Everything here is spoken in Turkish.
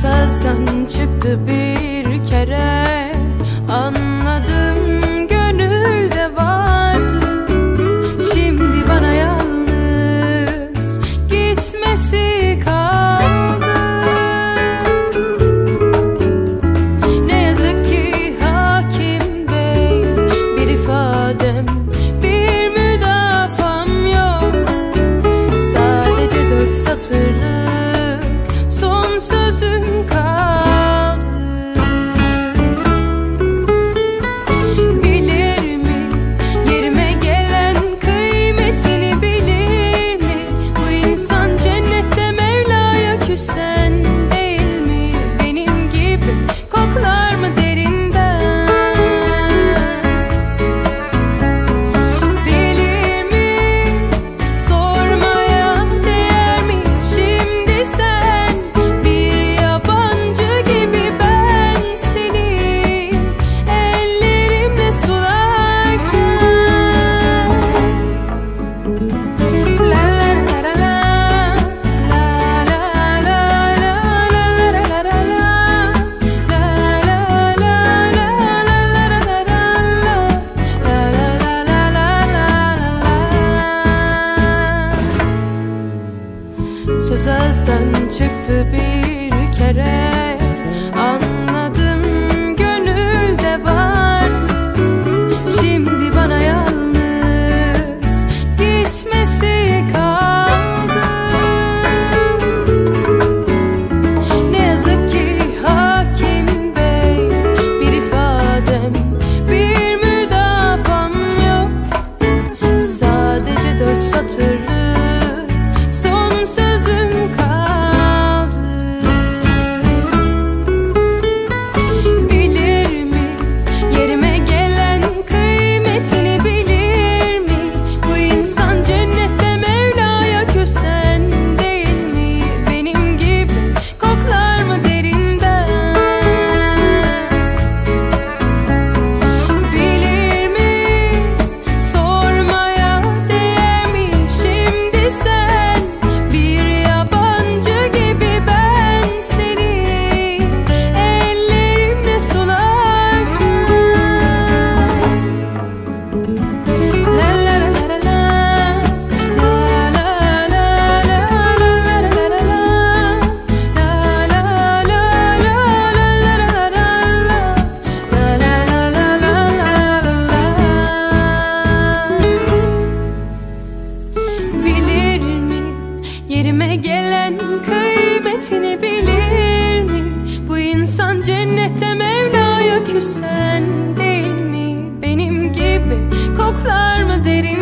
sözden çıktı bir kere. sözden çıktı bir kere. Cennette Mevla'ya küsen değil mi? Benim gibi koklar mı derin